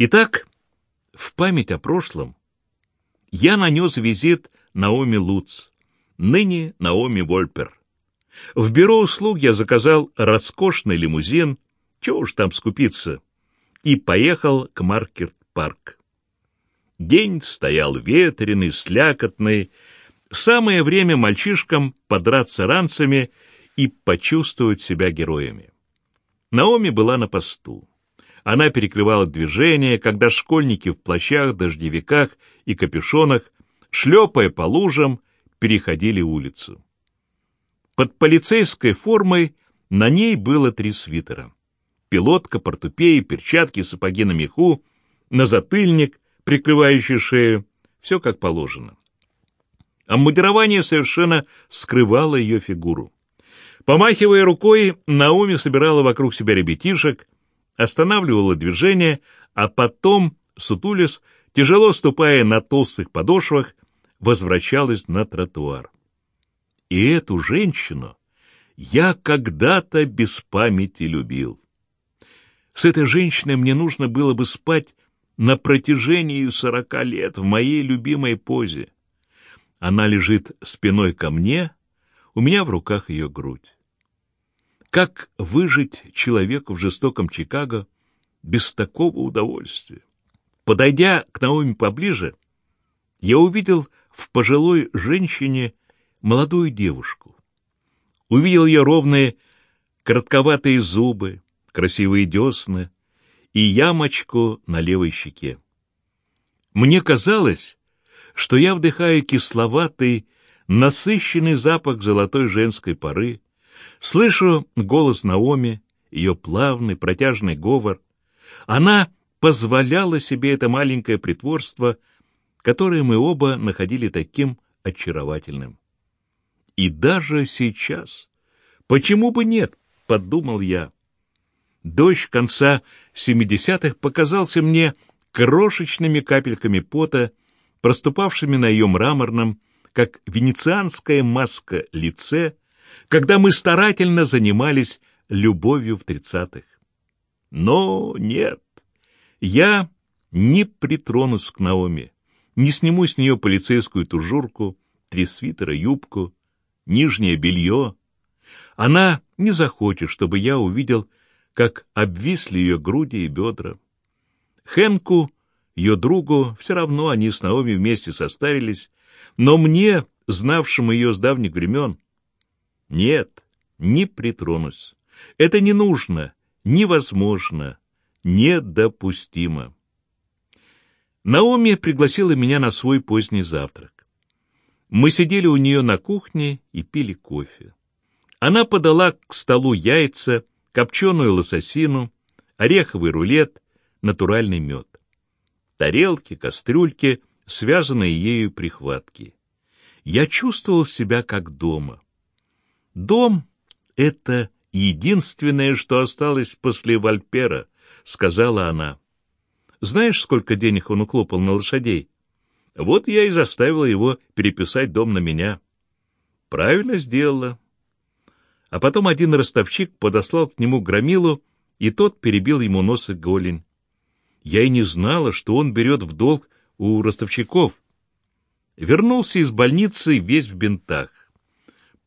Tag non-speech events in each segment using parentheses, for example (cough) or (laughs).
Итак, в память о прошлом я нанес визит Наоми Луц, ныне Наоми Вольпер. В бюро услуг я заказал роскошный лимузин, чего уж там скупиться, и поехал к Маркет-парк. День стоял ветреный, слякотный, самое время мальчишкам подраться ранцами и почувствовать себя героями. Наоми была на посту. Она перекрывала движение, когда школьники в плащах, дождевиках и капюшонах, шлепая по лужам, переходили улицу. Под полицейской формой на ней было три свитера. Пилотка, портупеи, перчатки, сапоги на меху, на затыльник, прикрывающий шею, все как положено. Обмундирование совершенно скрывало ее фигуру. Помахивая рукой, Науми собирала вокруг себя ребятишек, останавливала движение, а потом, сутулис, тяжело ступая на толстых подошвах, возвращалась на тротуар. И эту женщину я когда-то без памяти любил. С этой женщиной мне нужно было бы спать на протяжении сорока лет в моей любимой позе. Она лежит спиной ко мне, у меня в руках ее грудь. Как выжить человеку в жестоком Чикаго без такого удовольствия? Подойдя к Наоми поближе, я увидел в пожилой женщине молодую девушку. Увидел ее ровные, коротковатые зубы, красивые десны и ямочку на левой щеке. Мне казалось, что я вдыхаю кисловатый, насыщенный запах золотой женской поры, слышу голос Наоми, ее плавный, протяжный говор. Она позволяла себе это маленькое притворство, которое мы оба находили таким очаровательным. И даже сейчас, почему бы нет, подумал я. Дождь конца семидесятых показался мне крошечными капельками пота, проступавшими на ее мраморном, как венецианская маска, лице, когда мы старательно занимались любовью в тридцатых. Но нет, я не притронусь к Наоми, не сниму с нее полицейскую тужурку, три свитера, юбку, нижнее белье. Она не захочет, чтобы я увидел, как обвисли ее груди и бедра. Хенку, ее другу, все равно они с Наоми вместе состарились, но мне, знавшему ее с давних времен, нет, не притронусь. Это не нужно, невозможно, недопустимо. Наоми пригласила меня на свой поздний завтрак. Мы сидели у нее на кухне и пили кофе. Она подала к столу яйца, копченую лососину, ореховый рулет, натуральный мед. Тарелки, кастрюльки, связанные ею прихватки. Я чувствовал себя как дома. Дом — это единственное, что осталось после Вальпера, — сказала она. Знаешь, сколько денег он уклопал на лошадей? Вот я и заставила его переписать дом на меня. Правильно сделала. А потом один ростовщик подослал к нему громилу, и тот перебил ему нос и голень. Я и не знала, что он берет в долг у ростовщиков. Вернулся из больницы весь в бинтах.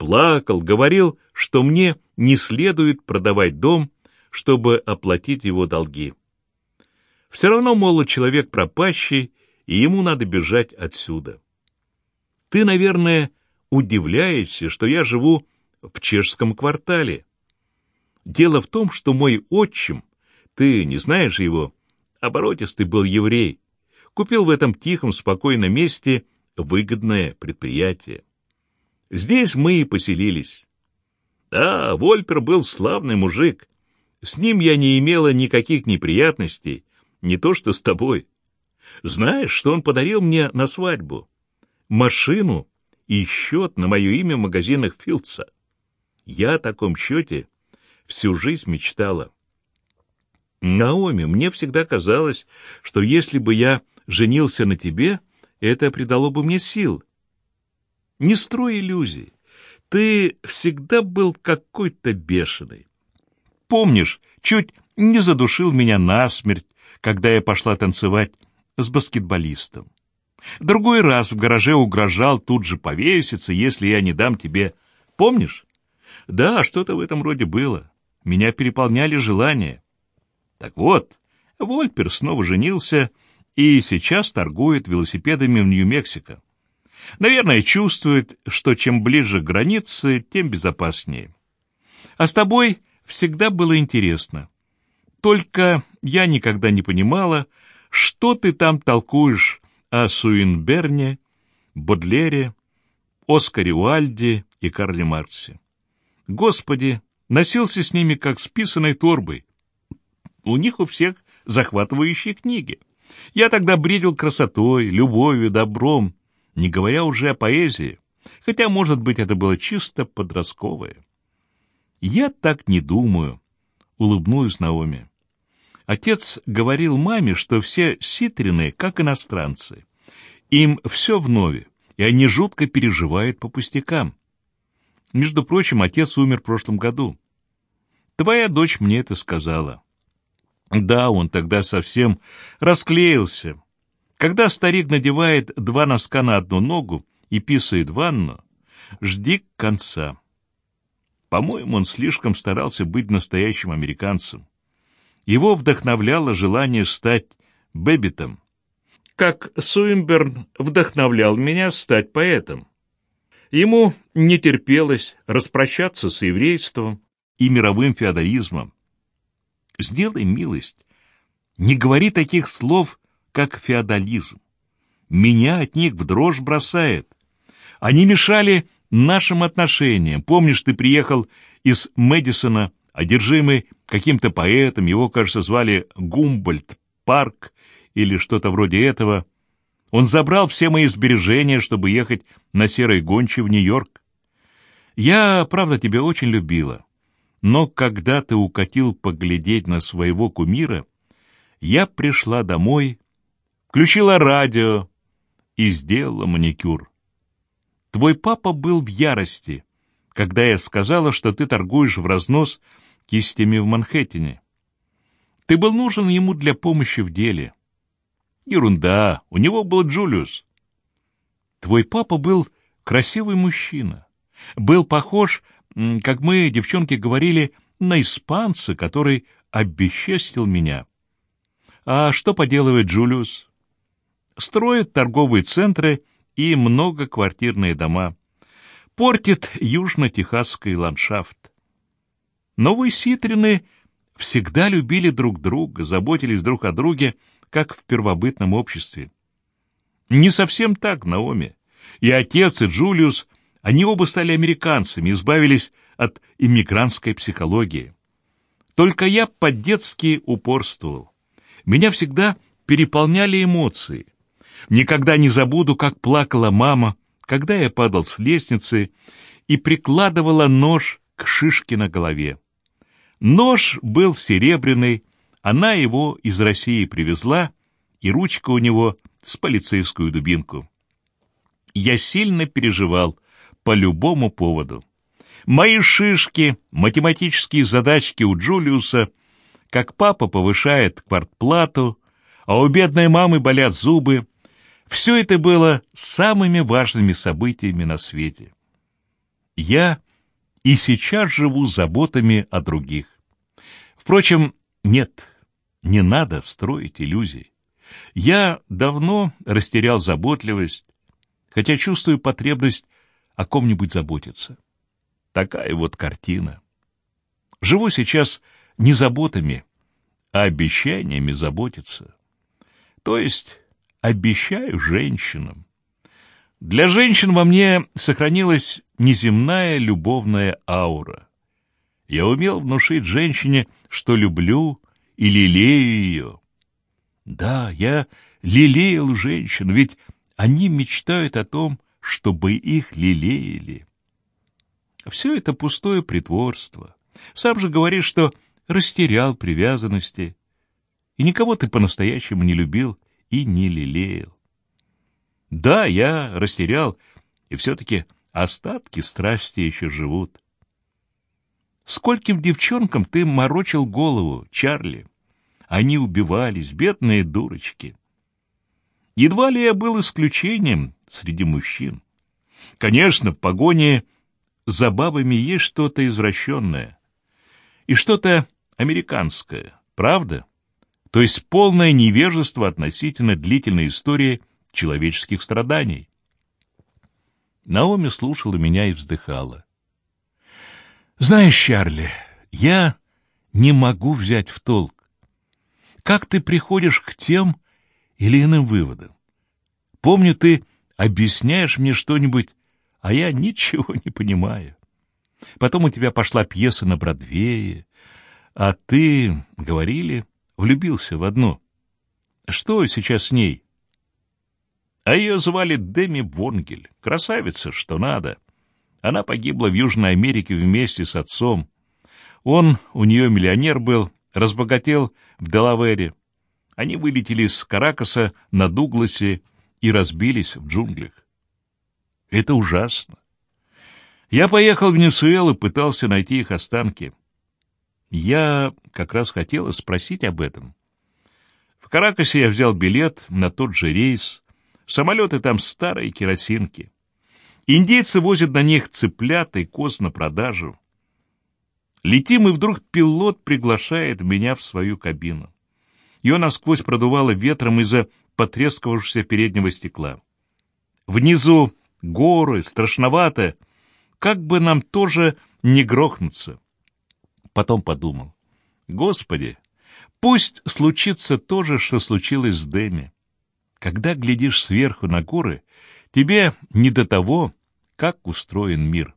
Плакал, говорил, что мне не следует продавать дом, чтобы оплатить его долги. Все равно, мол, человек пропащий, и ему надо бежать отсюда. Ты, наверное, удивляешься, что я живу в чешском квартале. Дело в том, что мой отчим, ты не знаешь его, оборотистый был еврей, купил в этом тихом, спокойном месте выгодное предприятие. Здесь мы и поселились. Да, Вольпер был славный мужик. С ним я не имела никаких неприятностей, не то что с тобой. Знаешь, что он подарил мне на свадьбу? Машину и счет на мое имя в магазинах Филдса. Я о таком счете всю жизнь мечтала. Наоми, мне всегда казалось, что если бы я женился на тебе, это придало бы мне сил. Не строй иллюзий. Ты всегда был какой-то бешеный. Помнишь, чуть не задушил меня насмерть, когда я пошла танцевать с баскетболистом. Другой раз в гараже угрожал тут же повеситься, если я не дам тебе. Помнишь? Да, что-то в этом роде было. Меня переполняли желания. Так вот, Вольпер снова женился и сейчас торгует велосипедами в Нью-Мексико. Наверное, чувствует, что чем ближе к границе, тем безопаснее. А с тобой всегда было интересно. Только я никогда не понимала, что ты там толкуешь о Суинберне, Бодлере, Оскаре Уальде и Карле Марксе. Господи, носился с ними как с писаной торбой. У них у всех захватывающие книги. Я тогда бредил красотой, любовью, добром, не говоря уже о поэзии, хотя, может быть, это было чисто подростковое. Я так не думаю, улыбнулась Наоми. Отец говорил маме, что все ситрины как иностранцы. Им все вновь, и они жутко переживают по пустякам. Между прочим, отец умер в прошлом году. Твоя дочь мне это сказала. Да, он тогда совсем расклеился. Когда старик надевает два носка на одну ногу и писает в ванну, жди конца. По-моему, он слишком старался быть настоящим американцем. Его вдохновляло желание стать Бэббитом, как Суинберн вдохновлял меня стать поэтом. Ему не терпелось распрощаться с еврейством и мировым феодализмом. Сделай милость, не говори таких слов, как феодализм. Меня от них в дрожь бросает. Они мешали нашим отношениям. Помнишь, ты приехал из Мэдисона одержимый каким-то поэтом, его, кажется, звали Гумбольд Парк или что-то вроде этого. Он забрал все мои сбережения, чтобы ехать на серой гонче в Нью-Йорк. Я, правда, тебя очень любила, но когда ты укатил поглядеть на своего кумира, я пришла домой, включила радио и сделала маникюр. Твой папа был в ярости, когда я сказала, что ты торгуешь в разнос кистями в Манхэттене. Ты был нужен ему для помощи в деле. Ерунда, у него был Джулиус. Твой папа был красивый мужчина. Был похож, как мы, девчонки, говорили, на испанца, который обесчестил меня. А что поделывает Джулиус? Строит торговые центры и многоквартирные дома. Портит южно-техасский ландшафт. Новые ситрины всегда любили друг друга, заботились друг о друге, как в первобытном обществе. Не совсем так, Наоми. И отец, и Джулиус, они оба стали американцами, избавились от иммигрантской психологии. Только я по-детски упорствовал. Меня всегда переполняли эмоции. Никогда не забуду, как плакала мама, когда я падал с лестницы и прикладывала нож к шишке на голове. Нож был серебряный, она его из России привезла, и ручка у него с полицейскую дубинку. Я сильно переживал по любому поводу. Мои шишки, математические задачки у Джулиуса, как папа повышает квартплату, а у бедной мамы болят зубы, все это было самыми важными событиями на свете. Я и сейчас живу заботами о других. Впрочем, нет, не надо строить иллюзий. Я давно растерял заботливость, хотя чувствую потребность о ком-нибудь заботиться. Такая вот картина. Живу сейчас не заботами, а обещаниями заботиться. То есть обещаю женщинам. Для женщин во мне сохранилась неземная любовная аура. Я умел внушить женщине, что люблю и лелею ее. Да, я лелеял женщин, ведь они мечтают о том, чтобы их лелеяли. Все это пустое притворство. Сам же говоришь, что растерял привязанности, и никого ты по-настоящему не любил и не лелеял. Да, я растерял, и все-таки остатки страсти еще живут. Скольким девчонкам ты морочил голову, Чарли? Они убивались, бедные дурочки. Едва ли я был исключением среди мужчин. Конечно, в погоне за бабами есть что-то извращенное. И что-то американское, правда? То есть полное невежество относительно длительной истории человеческих страданий. Наоми слушала меня и вздыхала. «Знаешь, Чарли, я не могу взять в толк, как ты приходишь к тем или иным выводам. Помню, ты объясняешь мне что-нибудь, а я ничего не понимаю. Потом у тебя пошла пьеса на Бродвее, а ты, говорили, влюбился в одну. Что сейчас с ней? А ее звали Деми Вонгель, красавица, что надо. Она погибла в Южной Америке вместе с отцом. Он у нее миллионер был, разбогател в Делавере. Они вылетели из Каракаса на Дугласе и разбились в джунглях. Это ужасно. Я поехал в Венесуэлу и пытался найти их останки. Я как раз хотела спросить об этом. В Каракасе я взял билет на тот же рейс. Самолеты там старые керосинки. Индейцы возят на них цыплят и коз на продажу. Летим, и вдруг пилот приглашает меня в свою кабину. Ее насквозь продувало ветром из-за потрескавшегося переднего стекла. Внизу горы, страшновато. Как бы нам тоже не грохнуться. Потом подумал. Господи, пусть случится то же, что случилось с Дэми. Когда глядишь сверху на горы, тебе не до того, как устроен мир.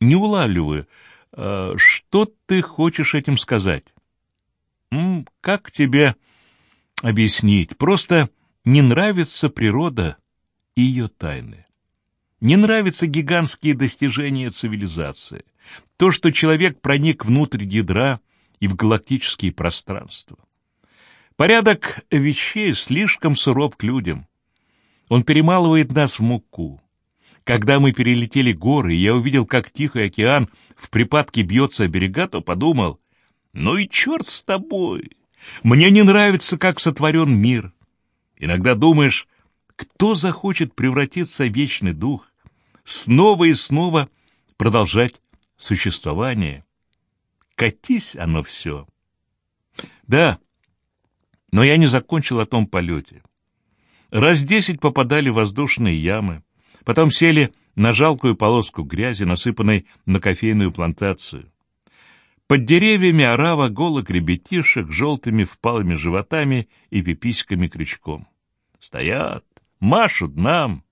Не улавливаю, э, что ты хочешь этим сказать? Как тебе объяснить? Просто не нравится природа и ее тайны. Не нравятся гигантские достижения цивилизации. То, что человек проник внутрь ядра и в галактические пространства. Порядок вещей слишком суров к людям. Он перемалывает нас в муку. Когда мы перелетели горы, и я увидел, как Тихий океан в припадке бьется о берега, то подумал, ну и черт с тобой! Мне не нравится, как сотворен мир. Иногда думаешь, кто захочет превратиться в вечный дух, снова и снова продолжать существование? Катись оно все. Да, но я не закончил о том полете. Раз десять попадали в воздушные ямы, потом сели на жалкую полоску грязи, насыпанной на кофейную плантацию. Под деревьями орава голых ребятишек желтыми впалыми животами и пиписьками крючком. Стоят, машут нам.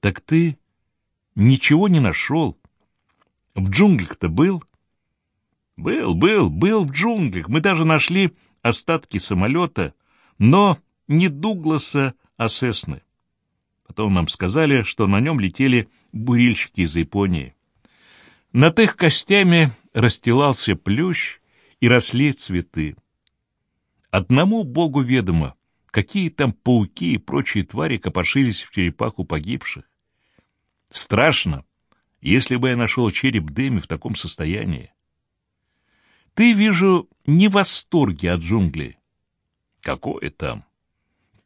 Так ты ничего не нашел? В джунглях-то был? Был, был, был в джунглях. Мы даже нашли остатки самолета, но не Дугласа, а Сесны. Потом нам сказали, что на нем летели бурильщики из Японии. Над их костями расстилался плющ и росли цветы. Одному богу ведомо, какие там пауки и прочие твари копошились в черепах у погибших. Страшно, если бы я нашел череп Дэми в таком состоянии. Ты, вижу, не в восторге от джунглей. Какое там?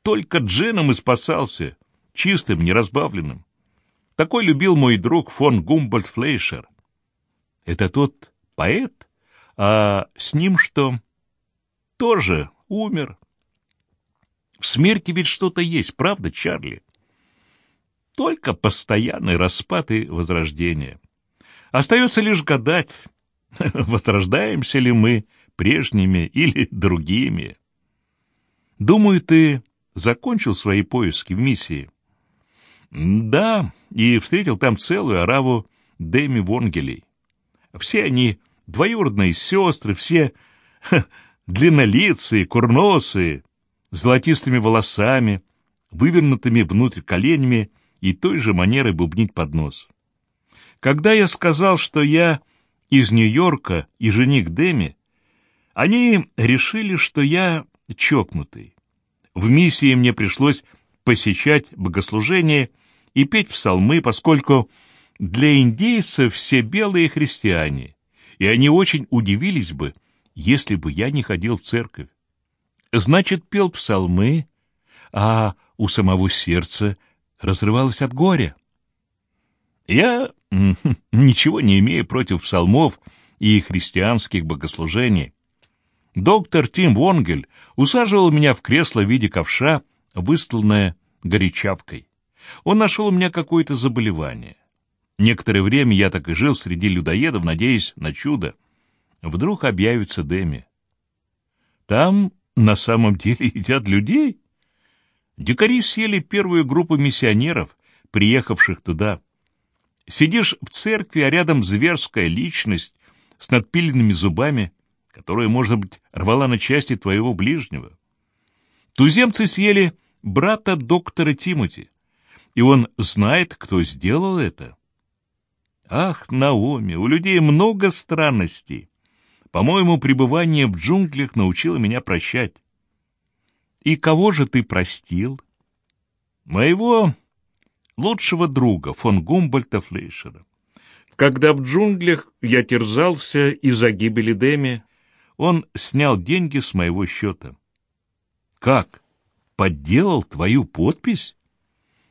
Только джином и спасался, чистым, неразбавленным. Такой любил мой друг фон Гумбольд Флейшер. Это тот поэт, а с ним что? Тоже умер. В смерти ведь что-то есть, правда, Чарли? Только постоянный распад и возрождение. Остается лишь гадать, (laughs) возрождаемся ли мы прежними или другими. Думаю, ты закончил свои поиски в миссии. Да, и встретил там целую ораву Дэми Вонгелей. Все они двоюродные сестры, все ха, (laughs) длиннолицые, курносые, с золотистыми волосами, вывернутыми внутрь коленями и той же манерой бубнить под нос. Когда я сказал, что я из Нью-Йорка и жених Дэми, они решили, что я чокнутый. В миссии мне пришлось посещать богослужения и петь псалмы, поскольку для индейцев все белые христиане, и они очень удивились бы, если бы я не ходил в церковь. Значит, пел псалмы, а у самого сердца разрывалось от горя. Я ничего не имею против псалмов и христианских богослужений. Доктор Тим Вонгель усаживал меня в кресло в виде ковша, выстланное горячавкой. Он нашел у меня какое-то заболевание. Некоторое время я так и жил среди людоедов, надеясь на чудо. Вдруг объявится Деми. Там на самом деле (laughs) едят людей? Дикари съели первую группу миссионеров, приехавших туда. Сидишь в церкви, а рядом зверская личность с надпиленными зубами, которая, может быть, рвала на части твоего ближнего. Туземцы съели брата доктора Тимоти, и он знает, кто сделал это. Ах, Наоми, у людей много странностей. По-моему, пребывание в джунглях научило меня прощать. И кого же ты простил? Моего лучшего друга, фон Гумбольта Флейшера. Когда в джунглях я терзался из-за гибели Деми, он снял деньги с моего счета. Как? Подделал твою подпись?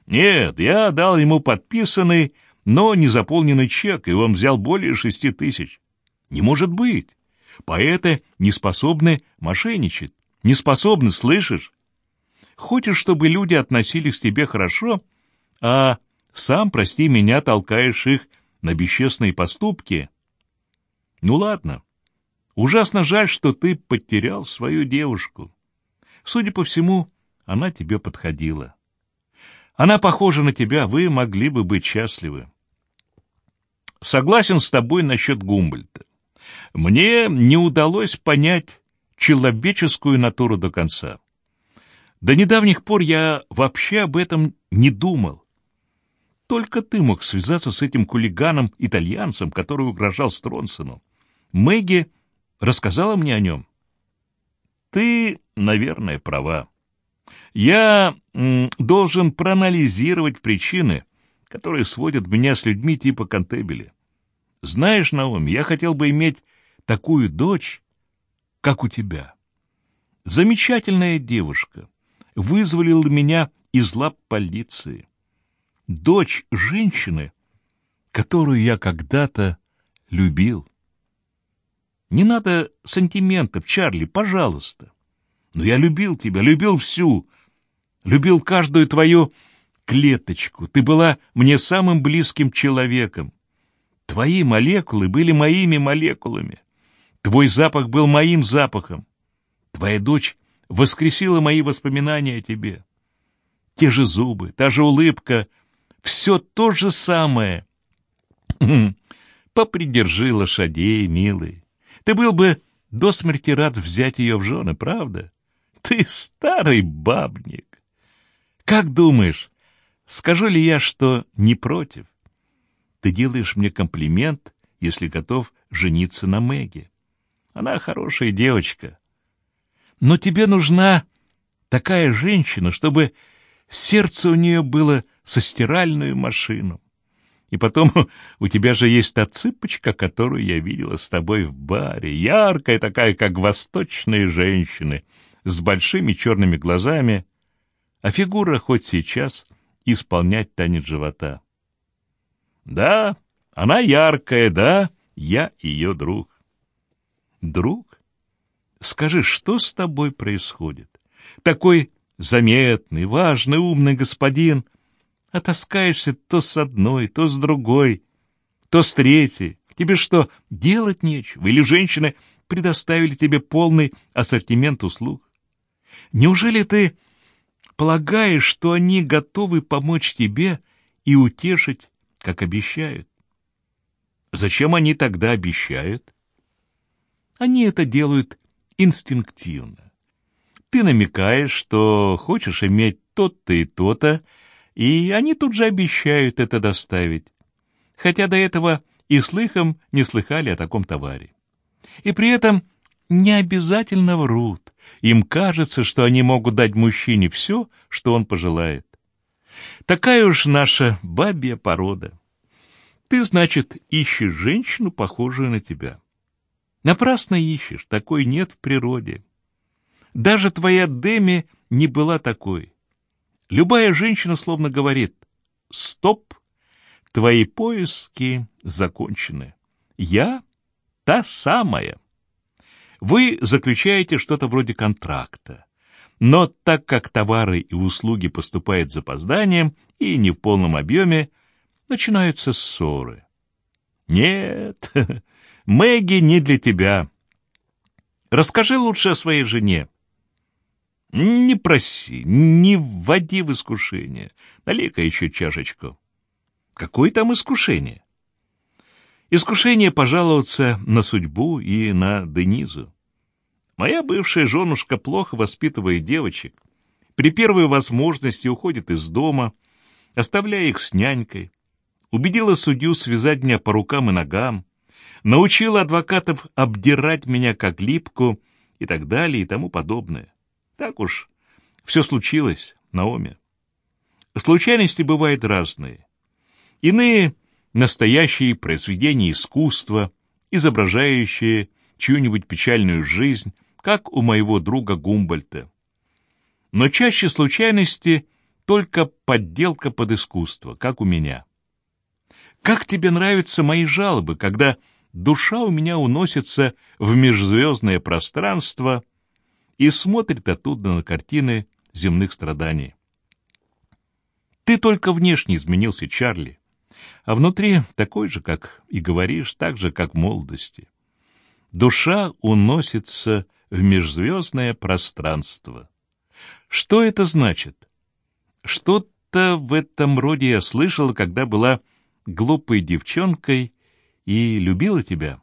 Нет, я дал ему подписанный, но не заполненный чек, и он взял более шести тысяч. Не может быть. Поэты не способны мошенничать. Не способны, слышишь? Хочешь, чтобы люди относились к тебе хорошо, а сам, прости меня, толкаешь их на бесчестные поступки? Ну ладно. Ужасно жаль, что ты потерял свою девушку. Судя по всему, она тебе подходила. Она похожа на тебя, вы могли бы быть счастливы. Согласен с тобой насчет Гумбольта. Мне не удалось понять человеческую натуру до конца. До недавних пор я вообще об этом не думал. Только ты мог связаться с этим хулиганом-итальянцем, который угрожал Стронсону. Мэгги рассказала мне о нем. Ты, наверное, права. Я должен проанализировать причины, которые сводят меня с людьми типа Кантебели. Знаешь, Наум, я хотел бы иметь такую дочь, как у тебя. Замечательная девушка вызволила меня из лап полиции. Дочь женщины, которую я когда-то любил. Не надо сантиментов, Чарли, пожалуйста. Но я любил тебя, любил всю, любил каждую твою клеточку. Ты была мне самым близким человеком. Твои молекулы были моими молекулами. Твой запах был моим запахом. Твоя дочь воскресила мои воспоминания о тебе. Те же зубы, та же улыбка, все то же самое. (clears throat) Попридержи лошадей, милый. Ты был бы до смерти рад взять ее в жены, правда? Ты старый бабник. Как думаешь, скажу ли я, что не против? Ты делаешь мне комплимент, если готов жениться на Мэгги. Она хорошая девочка. Но тебе нужна такая женщина, чтобы сердце у нее было со стиральную машину. И потом (laughs) у тебя же есть та цыпочка, которую я видела с тобой в баре, яркая такая, как восточные женщины, с большими черными глазами, а фигура хоть сейчас исполнять танец живота. Да, она яркая, да, я ее друг. Друг? Скажи, что с тобой происходит? Такой заметный, важный, умный господин — а таскаешься то с одной, то с другой, то с третьей. Тебе что, делать нечего? Или женщины предоставили тебе полный ассортимент услуг? Неужели ты полагаешь, что они готовы помочь тебе и утешить, как обещают? Зачем они тогда обещают? Они это делают инстинктивно. Ты намекаешь, что хочешь иметь то-то и то-то, и они тут же обещают это доставить, хотя до этого и слыхом не слыхали о таком товаре. И при этом не обязательно врут. Им кажется, что они могут дать мужчине все, что он пожелает. Такая уж наша бабья порода. Ты, значит, ищешь женщину, похожую на тебя. Напрасно ищешь, такой нет в природе. Даже твоя Деми не была такой. Любая женщина словно говорит «Стоп, твои поиски закончены. Я та самая». Вы заключаете что-то вроде контракта. Но так как товары и услуги поступают с запозданием и не в полном объеме, начинаются ссоры. Нет, (laughs) Мэгги не для тебя. Расскажи лучше о своей жене. Не проси, не вводи в искушение. Налей-ка еще чашечку. Какое там искушение? Искушение пожаловаться на судьбу и на Денизу. Моя бывшая женушка плохо воспитывает девочек. При первой возможности уходит из дома, оставляя их с нянькой. Убедила судью связать меня по рукам и ногам, научила адвокатов обдирать меня как липку и так далее и тому подобное. Так уж все случилось, Наоми. Случайности бывают разные. Иные — настоящие произведения искусства, изображающие чью-нибудь печальную жизнь, как у моего друга Гумбольта. Но чаще случайности только подделка под искусство, как у меня. Как тебе нравятся мои жалобы, когда душа у меня уносится в межзвездное пространство и смотрит оттуда на картины земных страданий? Ты только внешне изменился, Чарли, а внутри такой же, как и говоришь, так же, как в молодости. Душа уносится в межзвездное пространство. Что это значит? Что-то в этом роде я слышала, когда была глупой девчонкой и любила тебя.